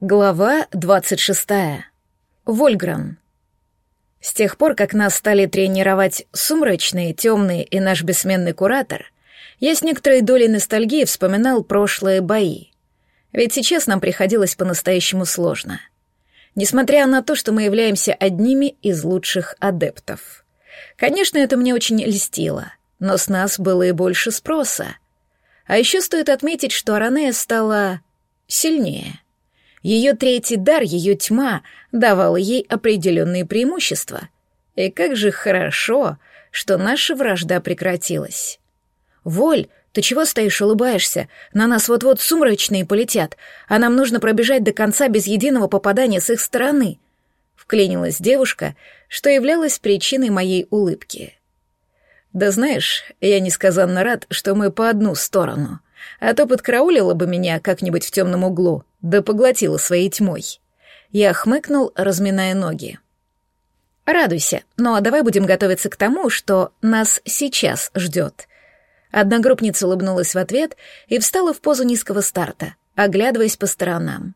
Глава 26. Вольгран. С тех пор, как нас стали тренировать сумрачные, темные и наш бессменный куратор, я с некоторой долей ностальгии вспоминал прошлые бои. Ведь сейчас нам приходилось по-настоящему сложно. Несмотря на то, что мы являемся одними из лучших адептов. Конечно, это мне очень льстило, но с нас было и больше спроса. А еще стоит отметить, что Аранея стала сильнее — ее третий дар, ее тьма, давала ей определенные преимущества. И как же хорошо, что наша вражда прекратилась. «Воль, ты чего стоишь, улыбаешься? На нас вот-вот сумрачные полетят, а нам нужно пробежать до конца без единого попадания с их стороны», — вклинилась девушка, что являлась причиной моей улыбки. «Да знаешь, я несказанно рад, что мы по одну сторону», а то подкраулила бы меня как-нибудь в темном углу, да поглотила своей тьмой. Я хмыкнул, разминая ноги. «Радуйся, но давай будем готовиться к тому, что нас сейчас ждет». Одногруппница улыбнулась в ответ и встала в позу низкого старта, оглядываясь по сторонам.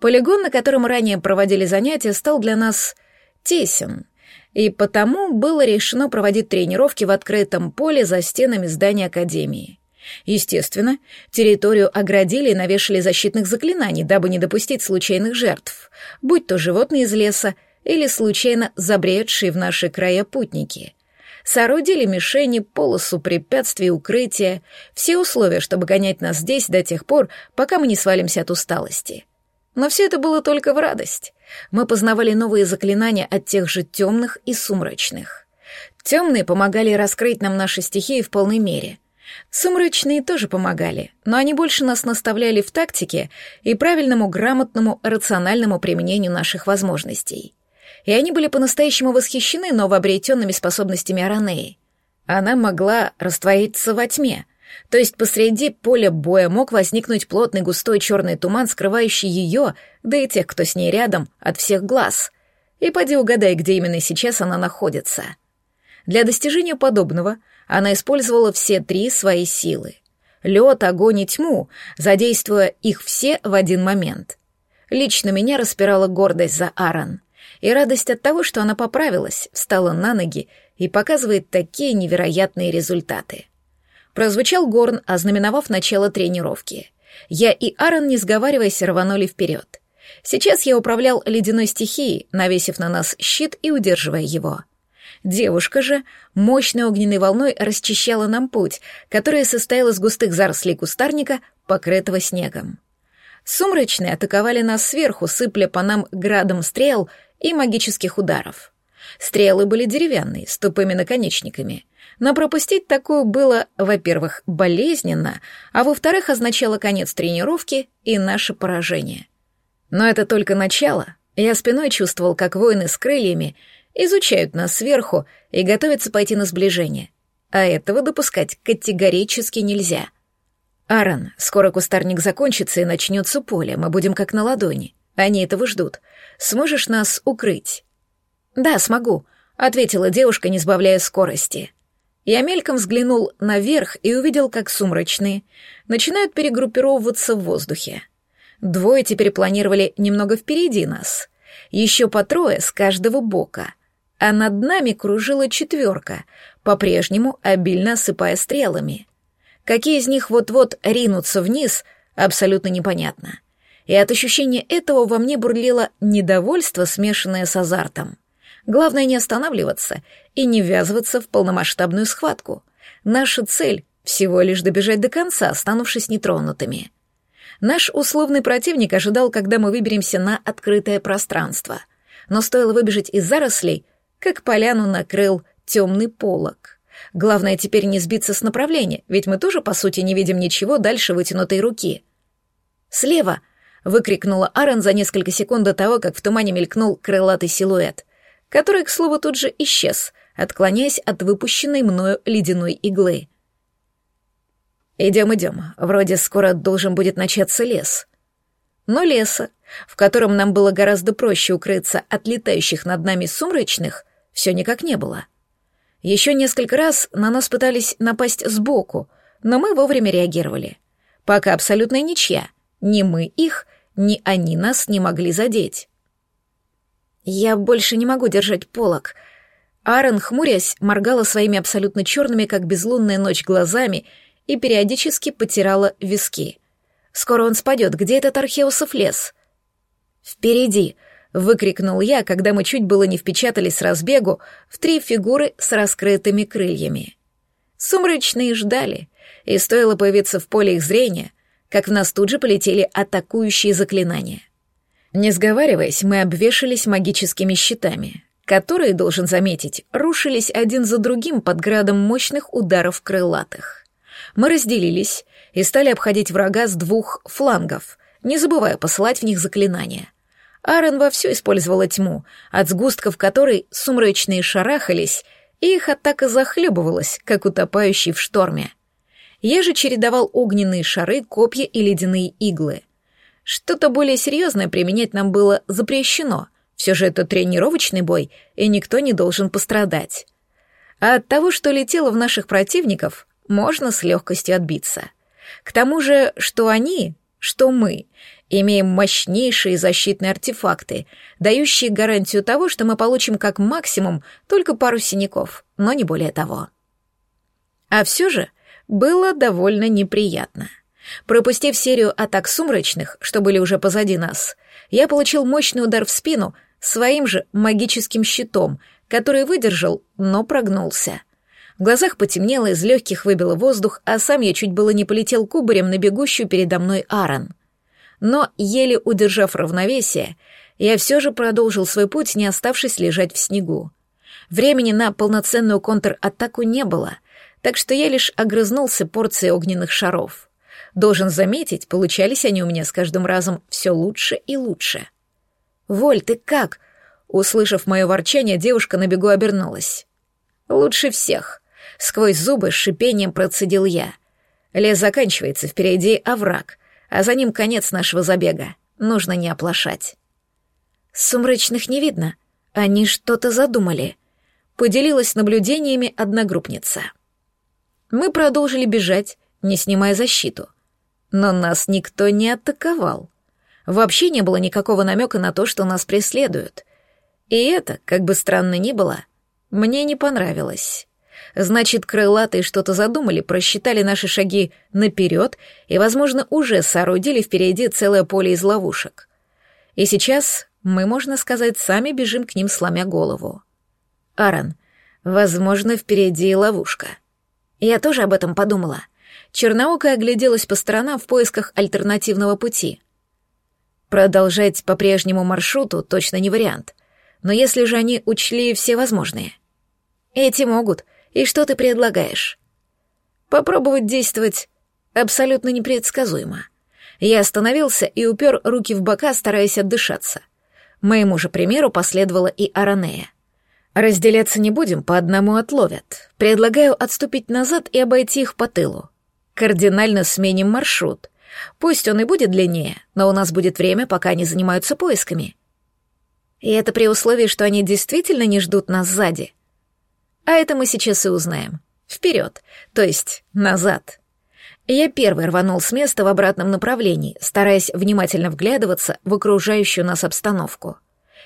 Полигон, на котором ранее проводили занятия, стал для нас тесен, и потому было решено проводить тренировки в открытом поле за стенами здания Академии. Естественно, территорию оградили и навешали защитных заклинаний, дабы не допустить случайных жертв, будь то животные из леса или случайно забредшие в наши края путники. Соорудили мишени, полосу препятствий, укрытия, все условия, чтобы гонять нас здесь до тех пор, пока мы не свалимся от усталости. Но все это было только в радость. Мы познавали новые заклинания от тех же темных и сумрачных. Темные помогали раскрыть нам наши стихии в полной мере — Сумрачные тоже помогали, но они больше нас наставляли в тактике и правильному, грамотному, рациональному применению наших возможностей. И они были по-настоящему восхищены новообретенными способностями Аранеи. Она могла раствориться во тьме, то есть посреди поля боя мог возникнуть плотный густой черный туман, скрывающий ее, да и тех, кто с ней рядом, от всех глаз. И поди угадай, где именно сейчас она находится. Для достижения подобного — она использовала все три свои силы. Лед, огонь и тьму, задействуя их все в один момент. Лично меня распирала гордость за Аарон и радость от того, что она поправилась, встала на ноги и показывает такие невероятные результаты. Прозвучал горн, ознаменовав начало тренировки. Я и Аарон, не сговариваясь, рванули вперед. Сейчас я управлял ледяной стихией, навесив на нас щит и удерживая его — Девушка же мощной огненной волной расчищала нам путь, который состоял из густых зарослей кустарника, покрытого снегом. Сумрачные атаковали нас сверху, сыпля по нам градом стрел и магических ударов. Стрелы были деревянные, с тупыми наконечниками. Но пропустить такую было, во-первых, болезненно, а во-вторых, означало конец тренировки и наше поражение. Но это только начало. Я спиной чувствовал, как воины с крыльями изучают нас сверху и готовятся пойти на сближение. А этого допускать категорически нельзя. Аарон, скоро кустарник закончится и начнется поле, мы будем как на ладони. Они этого ждут. Сможешь нас укрыть? Да, смогу, ответила девушка, не сбавляя скорости. Я мельком взглянул наверх и увидел, как сумрачные начинают перегруппировываться в воздухе. Двое теперь планировали немного впереди нас. Еще по трое с каждого бока — а над нами кружила четверка, по-прежнему обильно осыпая стрелами. Какие из них вот-вот ринутся вниз, абсолютно непонятно. И от ощущения этого во мне бурлило недовольство, смешанное с азартом. Главное не останавливаться и не ввязываться в полномасштабную схватку. Наша цель — всего лишь добежать до конца, останувшись нетронутыми. Наш условный противник ожидал, когда мы выберемся на открытое пространство. Но стоило выбежать из зарослей, как поляну накрыл темный полог. Главное теперь не сбиться с направления, ведь мы тоже, по сути, не видим ничего дальше вытянутой руки. «Слева!» — выкрикнула Аарон за несколько секунд до того, как в тумане мелькнул крылатый силуэт, который, к слову, тут же исчез, отклоняясь от выпущенной мною ледяной иглы. «Идем, идем. Вроде скоро должен будет начаться лес». Но леса, в котором нам было гораздо проще укрыться от летающих над нами сумрачных, все никак не было. Еще несколько раз на нас пытались напасть сбоку, но мы вовремя реагировали. Пока абсолютная ничья. Ни мы их, ни они нас не могли задеть. «Я больше не могу держать полок», Аарон, хмурясь, моргала своими абсолютно черными, как безлунная ночь, глазами и периодически потирала виски. «Скоро он спадет. Где этот Археусов лес?» «Впереди!» — выкрикнул я, когда мы чуть было не впечатались с разбегу в три фигуры с раскрытыми крыльями. Сумрачные ждали, и стоило появиться в поле их зрения, как в нас тут же полетели атакующие заклинания. Не сговариваясь, мы обвешались магическими щитами, которые, должен заметить, рушились один за другим под градом мощных ударов крылатых. Мы разделились и стали обходить врага с двух флангов, не забывая посылать в них заклинания. Аарон вовсю использовала тьму, от сгустков которой сумрачные шарахались, и их атака захлебывалась, как утопающий в шторме. Я же чередовал огненные шары, копья и ледяные иглы. Что-то более серьезное применять нам было запрещено — все же это тренировочный бой, и никто не должен пострадать. А от того, что летело в наших противников, можно с легкостью отбиться. К тому же, что они, что мы, имеем мощнейшие защитные артефакты, дающие гарантию того, что мы получим как максимум только пару синяков, но не более того. А все же было довольно неприятно. Пропустив серию атак сумрачных, что были уже позади нас, я получил мощный удар в спину своим же магическим щитом, который выдержал, но прогнулся. В глазах потемнело, из легких выбило воздух, а сам я чуть было не полетел кубарем на бегущую передо мной Аарон. Но, еле удержав равновесие, я все же продолжил свой путь, не оставшись лежать в снегу. Времени на полноценную контратаку не было, так что я лишь огрызнулся порцией огненных шаров. Должен заметить, получались они у меня с каждым разом все лучше и лучше. «Воль, ты как?» Услышав мое ворчание, девушка на бегу обернулась. «Лучше всех», — сквозь зубы с шипением процедил я. Лес заканчивается, впереди овраг, а за ним конец нашего забега. Нужно не оплошать. Сумрачных не видно. Они что-то задумали. Поделилась наблюдениями одногруппница. Мы продолжили бежать, не снимая защиту. Но нас никто не атаковал. Вообще не было никакого намека на то, что нас преследуют. И это, как бы странно ни было, мне не понравилось. Значит, крылатые что-то задумали, просчитали наши шаги наперед и, возможно, уже соорудили впереди целое поле из ловушек. И сейчас мы, можно сказать, сами бежим к ним, сломя голову. Аарон, возможно, впереди ловушка. Я тоже об этом подумала. Черноокая огляделась по сторонам в поисках альтернативного пути. Продолжать по прежнему маршруту точно не вариант. Но если же они учли все возможные? Эти могут. И что ты предлагаешь? Попробовать действовать абсолютно непредсказуемо. Я остановился и упер руки в бока, стараясь отдышаться. Моему же примеру последовала и Аранея. Разделяться не будем, по одному отловят. Предлагаю отступить назад и обойти их по тылу. Кардинально сменим маршрут. Пусть он и будет длиннее, но у нас будет время, пока они занимаются поисками. И это при условии, что они действительно не ждут нас сзади. А это мы сейчас и узнаем. Вперед, то есть назад. Я первый рванул с места в обратном направлении, стараясь внимательно вглядываться в окружающую нас обстановку.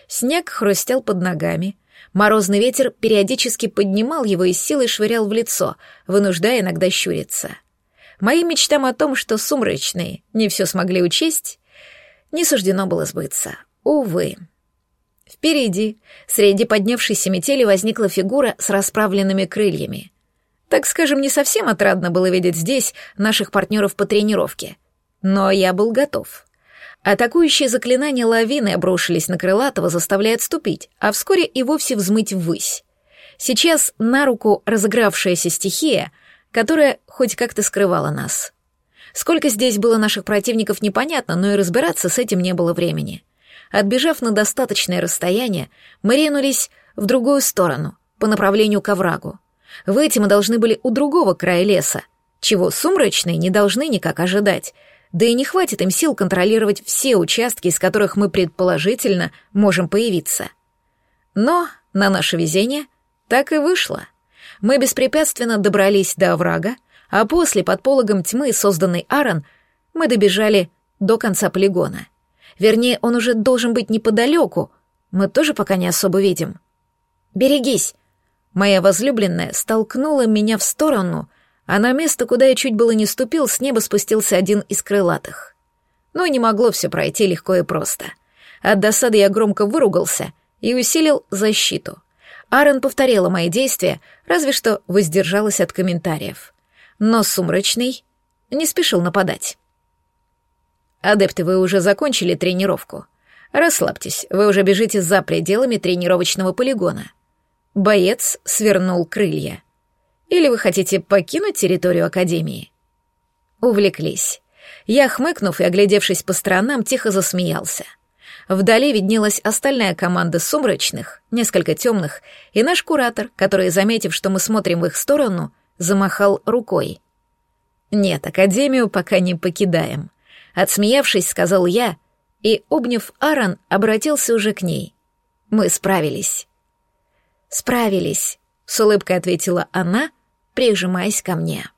Снег хрустел под ногами, морозный ветер периодически поднимал его и силой швырял в лицо, вынуждая иногда щуриться. — Моим мечтам о том, что сумрачные не все смогли учесть, не суждено было сбыться. Увы. Впереди, среди поднявшейся метели, возникла фигура с расправленными крыльями. Так скажем, не совсем отрадно было видеть здесь наших партнеров по тренировке. Но я был готов. Атакующие заклинания лавины обрушились на Крылатого, заставляя отступить, а вскоре и вовсе взмыть ввысь. Сейчас на руку разыгравшаяся стихия — которая хоть как-то скрывала нас. Сколько здесь было наших противников, непонятно, но и разбираться с этим не было времени. Отбежав на достаточное расстояние, мы ринулись в другую сторону, по направлению к оврагу. Выйти мы должны были у другого края леса, чего сумрачные не должны никак ожидать, да и не хватит им сил контролировать все участки, из которых мы предположительно можем появиться. Но, на наше везение, так и вышло — мы беспрепятственно добрались до оврага, а после, под пологом тьмы, созданной Аарон, мы добежали до конца полигона. Вернее, он уже должен быть неподалеку. Мы тоже пока не особо видим. Берегись. Моя возлюбленная столкнула меня в сторону, а на место, куда я чуть было не ступил, с неба спустился один из крылатых. Но не могло все пройти легко и просто. От досады я громко выругался и усилил защиту. Аарон повторила мои действия, разве что воздержалась от комментариев. Но сумрачный не спешил нападать. «Адепты, вы уже закончили тренировку. Расслабьтесь, вы уже бежите за пределами тренировочного полигона». Боец свернул крылья. «Или вы хотите покинуть территорию Академии?» Увлеклись. Я, хмыкнув и оглядевшись по сторонам, тихо засмеялся. Вдали виднелась остальная команда сумрачных, несколько темных, и наш куратор, который, заметив, что мы смотрим в их сторону, замахал рукой. «Нет, Академию пока не покидаем», — отсмеявшись, сказал я, и, обняв Аарон, обратился уже к ней. «Мы справились». «Справились», — с улыбкой ответила она, прижимаясь ко мне.